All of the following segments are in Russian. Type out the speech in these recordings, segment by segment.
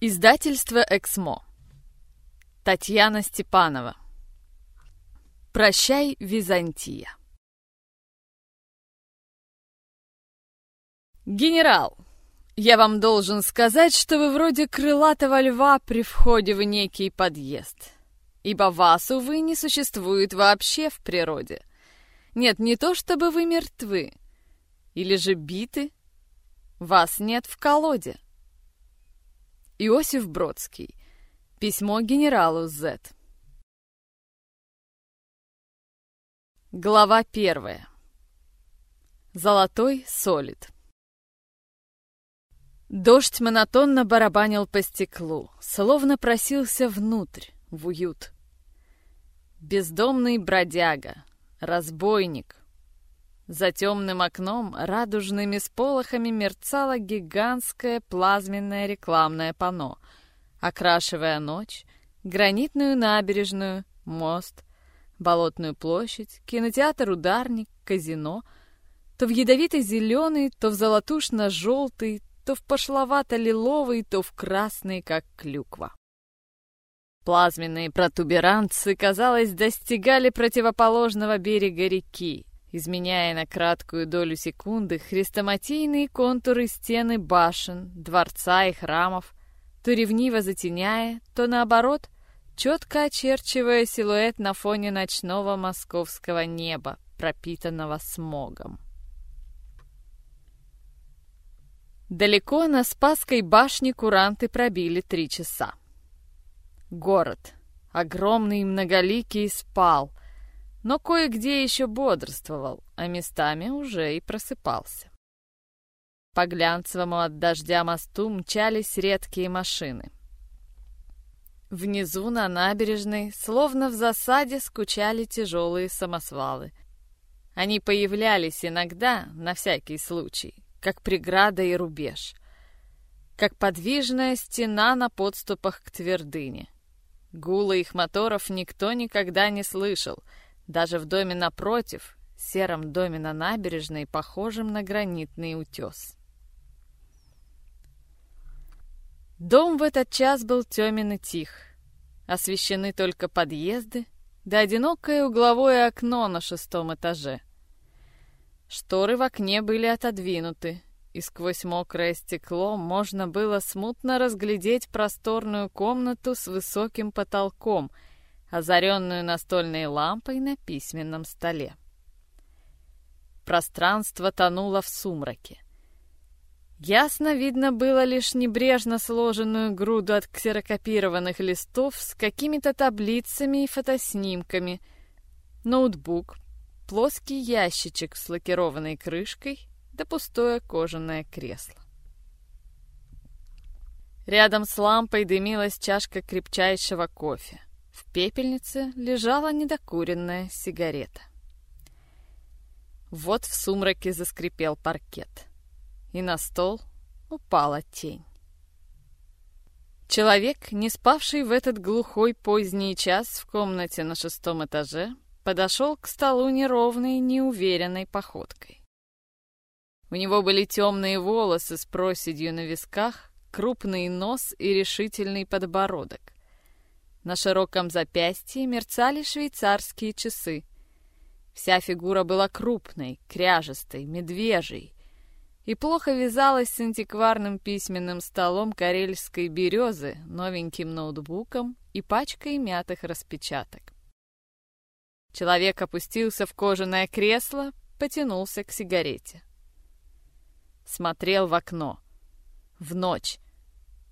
Издательство «Эксмо». Татьяна Степанова. Прощай, Византия. Генерал, я вам должен сказать, что вы вроде крылатого льва при входе в некий подъезд. Ибо вас, увы, не существует вообще в природе. Нет, не то чтобы вы мертвы. Или же биты. Вас нет в колоде. Иосиф Бродский. Письмо генералу З. Глава первая. Золотой солид. Дождь монотонно барабанил по стеклу, словно просился внутрь, в уют. Бездомный бродяга, разбойник, за темным окном радужными сполохами мерцало гигантское плазменное рекламное панно, окрашивая ночь, гранитную набережную, мост, болотную площадь, кинотеатр «Ударник», казино, то в ядовито-зеленый, то в золотушно-желтый, то в пошловато-лиловый, то в красный, как клюква. Плазменные протуберанцы, казалось, достигали противоположного берега реки, изменяя на краткую долю секунды хрестоматийные контуры стены башен, дворца и храмов, то ревниво затеняя, то наоборот, четко очерчивая силуэт на фоне ночного московского неба, пропитанного смогом. Далеко на Спасской башне куранты пробили три часа. Город, огромный и многоликий, спал, но кое-где еще бодрствовал, а местами уже и просыпался. По глянцевому от дождя мосту мчались редкие машины. Внизу на набережной, словно в засаде, скучали тяжелые самосвалы. Они появлялись иногда, на всякий случай, как преграда и рубеж, как подвижная стена на подступах к твердыне. Гула их моторов никто никогда не слышал — даже в доме напротив, сером доме на набережной, похожем на гранитный утес. Дом в этот час был темен и тих. Освещены только подъезды, да одинокое угловое окно на шестом этаже. Шторы в окне были отодвинуты, и сквозь мокрое стекло можно было смутно разглядеть просторную комнату с высоким потолком — озаренную настольной лампой на письменном столе. Пространство тонуло в сумраке. Ясно видно было лишь небрежно сложенную груду от ксерокопированных листов с какими-то таблицами и фотоснимками, ноутбук, плоский ящичек с лакированной крышкой да пустое кожаное кресло. Рядом с лампой дымилась чашка крепчайшего кофе. В пепельнице лежала недокуренная сигарета. Вот в сумраке заскрипел паркет, и на стол упала тень. Человек, не спавший в этот глухой поздний час в комнате на шестом этаже, подошел к столу неровной, неуверенной походкой. У него были темные волосы с проседью на висках, крупный нос и решительный подбородок. На широком запястье мерцали швейцарские часы. Вся фигура была крупной, кряжестой, медвежьей и плохо вязалась с антикварным письменным столом карельской березы, новеньким ноутбуком и пачкой мятых распечаток. Человек опустился в кожаное кресло, потянулся к сигарете. Смотрел в окно. В ночь,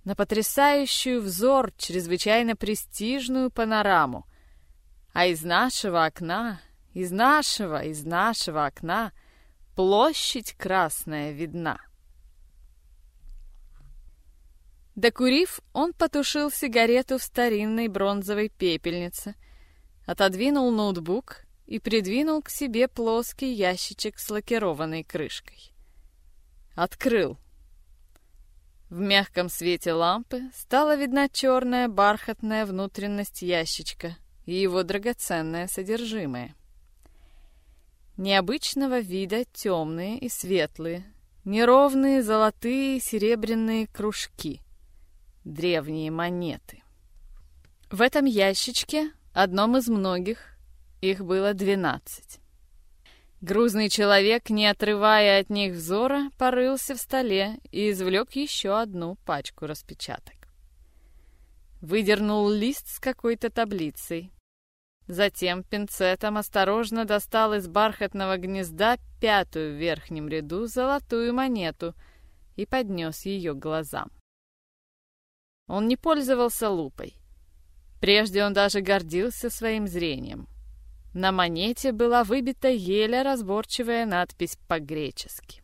на потрясающую взор чрезвычайно престижную панораму. А из нашего окна, из нашего, из нашего окна площадь красная видна. Докурив, он потушил сигарету в старинной бронзовой пепельнице, отодвинул ноутбук и придвинул к себе плоский ящичек с лакированной крышкой. Открыл — в мягком свете лампы стала видна черная бархатная внутренность ящичка и его драгоценное содержимое. Необычного вида темные и светлые, неровные золотые и серебряные кружки, древние монеты. В этом ящичке, одном из многих, их было двенадцать. Грузный человек, не отрывая от них взора, порылся в столе и извлек еще одну пачку распечаток. Выдернул лист с какой-то таблицей. Затем пинцетом осторожно достал из бархатного гнезда пятую в верхнем ряду золотую монету и поднес ее к глазам. Он не пользовался лупой. Прежде он даже гордился своим зрением — на монете была выбита еле разборчивая надпись по-гречески.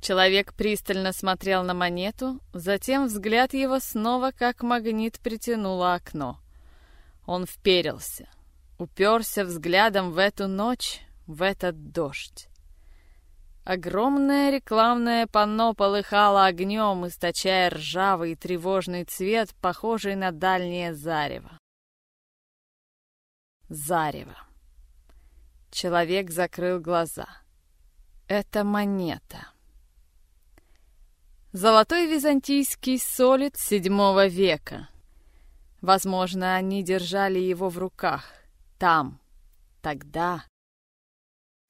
Человек пристально смотрел на монету, затем взгляд его снова как магнит притянуло окно. Он вперился, уперся взглядом в эту ночь, в этот дождь. Огромное рекламное панно полыхало огнем, источая ржавый тревожный цвет, похожий на дальнее зарево. Зарево. Человек закрыл глаза. Это монета. Золотой византийский солид седьмого века. Возможно, они держали его в руках. Там. Тогда.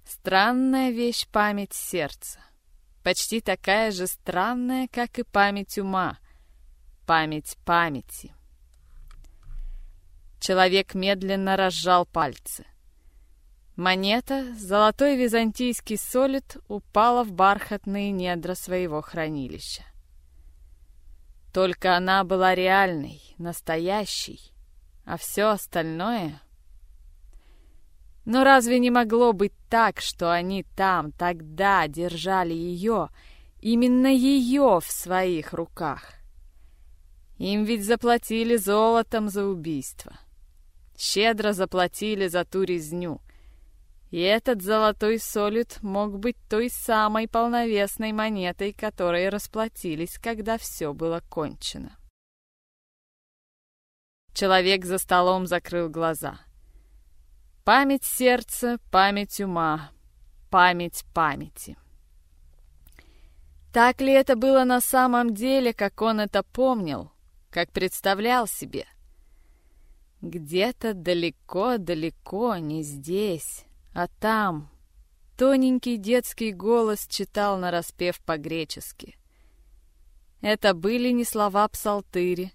Странная вещь память сердца. Почти такая же странная, как и память ума. Память памяти. Человек медленно разжал пальцы. Монета, золотой византийский солид, упала в бархатные недра своего хранилища. Только она была реальной, настоящей, а все остальное... Но разве не могло быть так, что они там, тогда держали ее, именно ее в своих руках? Им ведь заплатили золотом за убийство. — щедро заплатили за ту резню. И этот золотой солид мог быть той самой полновесной монетой, которой расплатились, когда все было кончено. Человек за столом закрыл глаза. Память сердца, память ума, память памяти. Так ли это было на самом деле, как он это помнил, как представлял себе — где-то далеко-далеко, не здесь, а там. Тоненький детский голос читал нараспев по-гречески. Это были не слова псалтыри,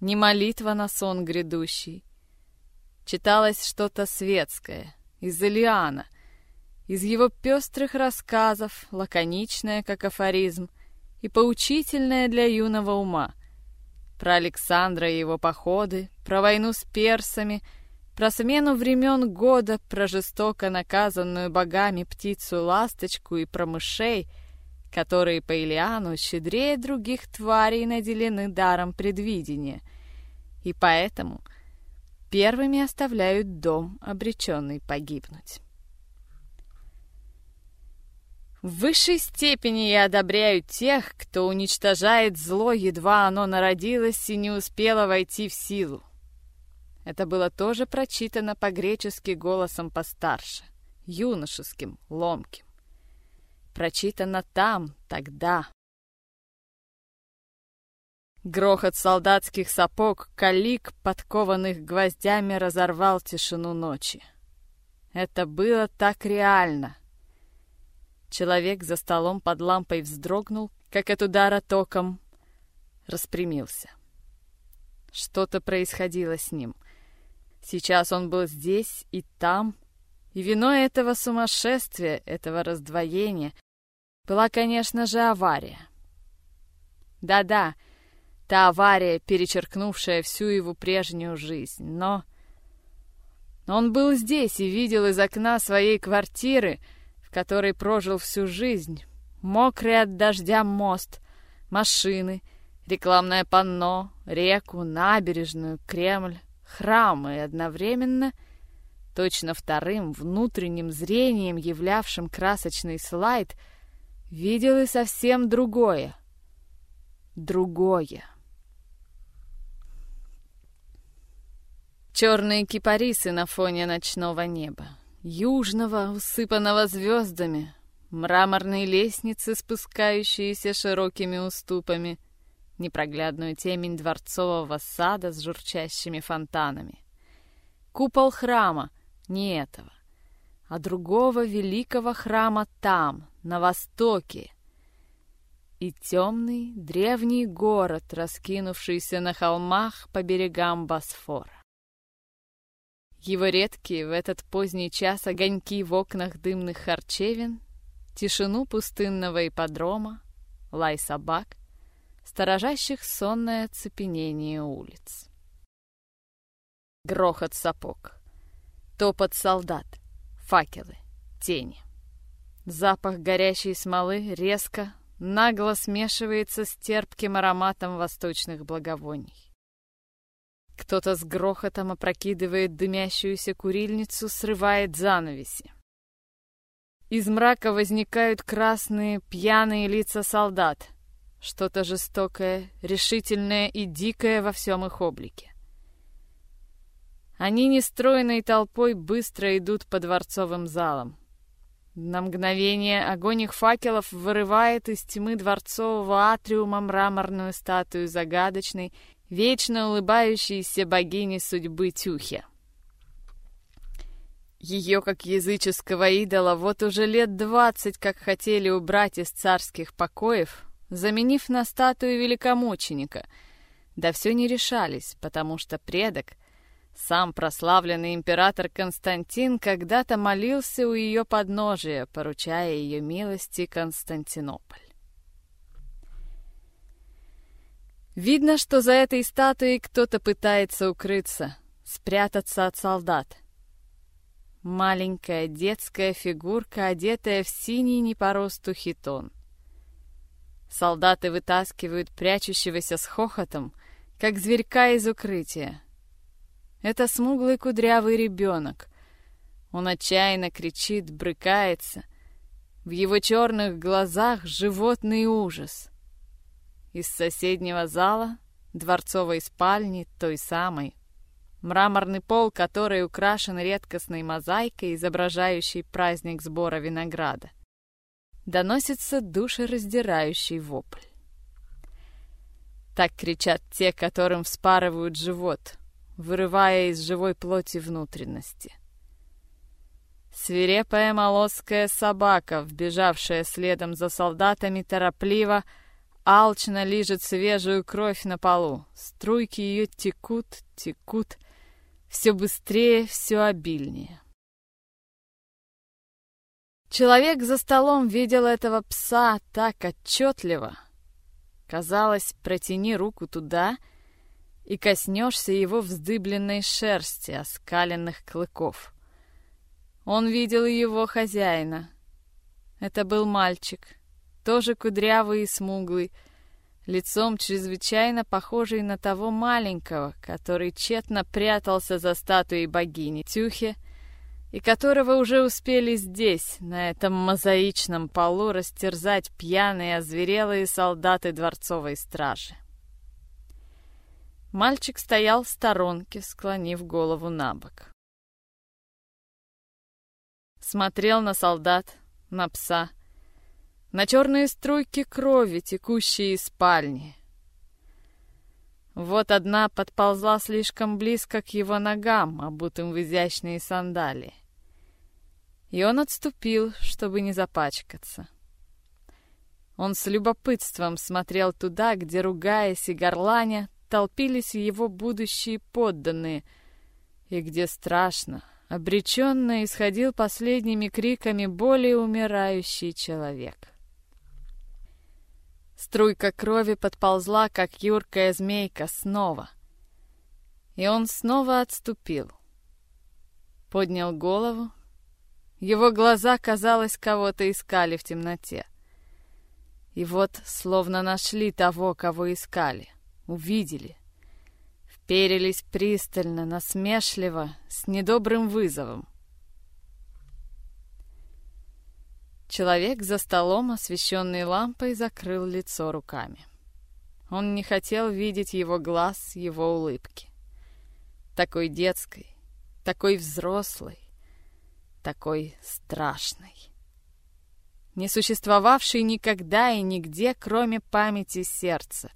не молитва на сон грядущий. Читалось что-то светское, из Илиана, из его пестрых рассказов, лаконичное, как афоризм, и поучительное для юного ума — про Александра и его походы, про войну с персами, про смену времен года, про жестоко наказанную богами птицу-ласточку и про мышей, которые по Илиану щедрее других тварей наделены даром предвидения, и поэтому первыми оставляют дом, обреченный погибнуть. В высшей степени я одобряю тех, кто уничтожает зло, едва оно народилось и не успело войти в силу. Это было тоже прочитано по-гречески голосом постарше, юношеским, ломким. Прочитано там, тогда. Грохот солдатских сапог, калик, подкованных гвоздями, разорвал тишину ночи. Это было так реально — Человек за столом под лампой вздрогнул, как от удара током, распрямился. Что-то происходило с ним. Сейчас он был здесь и там, и виной этого сумасшествия, этого раздвоения, была, конечно же, авария. Да-да, та авария, перечеркнувшая всю его прежнюю жизнь, но... Он был здесь и видел из окна своей квартиры, который прожил всю жизнь. Мокрый от дождя мост, машины, рекламное панно, реку, набережную, Кремль, храм и одновременно, точно вторым внутренним зрением, являвшим красочный слайд, видел и совсем другое. Другое. Черные кипарисы на фоне ночного неба южного, усыпанного звездами, мраморные лестницы, спускающиеся широкими уступами, непроглядную темень дворцового сада с журчащими фонтанами. Купол храма, не этого, а другого великого храма там, на востоке. И темный древний город, раскинувшийся на холмах по берегам Босфора. Его редкие в этот поздний час огоньки в окнах дымных харчевин, тишину пустынного ипподрома, лай собак, сторожащих сонное оцепенение улиц. Грохот сапог, топот солдат, факелы, тени. Запах горящей смолы резко, нагло смешивается с терпким ароматом восточных благовоний. Кто-то с грохотом опрокидывает дымящуюся курильницу, срывает занавеси. Из мрака возникают красные, пьяные лица солдат. Что-то жестокое, решительное и дикое во всем их облике. Они нестройной толпой быстро идут по дворцовым залам. На мгновение огонь их факелов вырывает из тьмы дворцового атриума мраморную статую загадочной вечно улыбающейся богини судьбы Тюхи. Ее, как языческого идола, вот уже лет двадцать как хотели убрать из царских покоев, заменив на статую великомученика. Да все не решались, потому что предок, сам прославленный император Константин, когда-то молился у ее подножия, поручая ее милости Константинополь. Видно, что за этой статуей кто-то пытается укрыться, спрятаться от солдат. Маленькая детская фигурка, одетая в синий не по росту хитон. Солдаты вытаскивают прячущегося с хохотом, как зверька из укрытия. Это смуглый кудрявый ребенок. Он отчаянно кричит, брыкается. В его черных глазах животный ужас — из соседнего зала, дворцовой спальни, той самой. Мраморный пол, который украшен редкостной мозаикой, изображающей праздник сбора винограда. Доносится душераздирающий вопль. Так кричат те, которым вспарывают живот, вырывая из живой плоти внутренности. Свирепая молосская собака, вбежавшая следом за солдатами, торопливо — алчно лижет свежую кровь на полу. Струйки ее текут, текут, все быстрее, все обильнее. Человек за столом видел этого пса так отчетливо. Казалось, протяни руку туда и коснешься его вздыбленной шерсти, оскаленных клыков. Он видел его хозяина. Это был мальчик — тоже кудрявый и смуглый, лицом чрезвычайно похожий на того маленького, который тщетно прятался за статуей богини Тюхи, и которого уже успели здесь, на этом мозаичном полу, растерзать пьяные, озверелые солдаты дворцовой стражи. Мальчик стоял в сторонке, склонив голову на бок. Смотрел на солдат, на пса — на черные струйки крови, текущие из спальни. Вот одна подползла слишком близко к его ногам, обутым в изящные сандалии. И он отступил, чтобы не запачкаться. Он с любопытством смотрел туда, где, ругаясь и горланя, толпились его будущие подданные, и где страшно, обреченно исходил последними криками более умирающий человек. Струйка крови подползла, как юркая змейка, снова. И он снова отступил. Поднял голову. Его глаза, казалось, кого-то искали в темноте. И вот словно нашли того, кого искали, увидели. Вперились пристально, насмешливо, с недобрым вызовом. Человек за столом, освещенный лампой, закрыл лицо руками. Он не хотел видеть его глаз, его улыбки. Такой детской, такой взрослой, такой страшной. Не существовавшей никогда и нигде, кроме памяти сердца.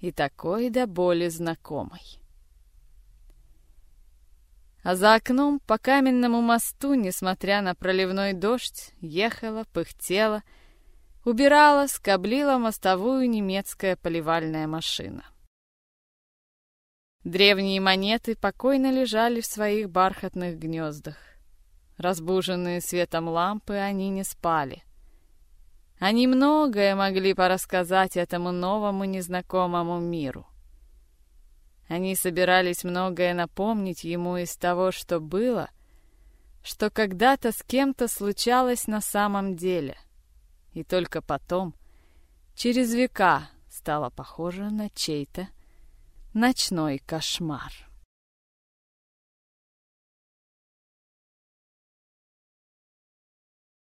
и такой до боли знакомой. А за окном по каменному мосту, несмотря на проливной дождь, ехала, пыхтела, убирала, скоблила мостовую немецкая поливальная машина. Древние монеты покойно лежали в своих бархатных гнездах. Разбуженные светом лампы, они не спали. Они многое могли порассказать этому новому незнакомому миру. Они собирались многое напомнить ему из того, что было, что когда-то с кем-то случалось на самом деле. И только потом, через века, стало похоже на чей-то ночной кошмар.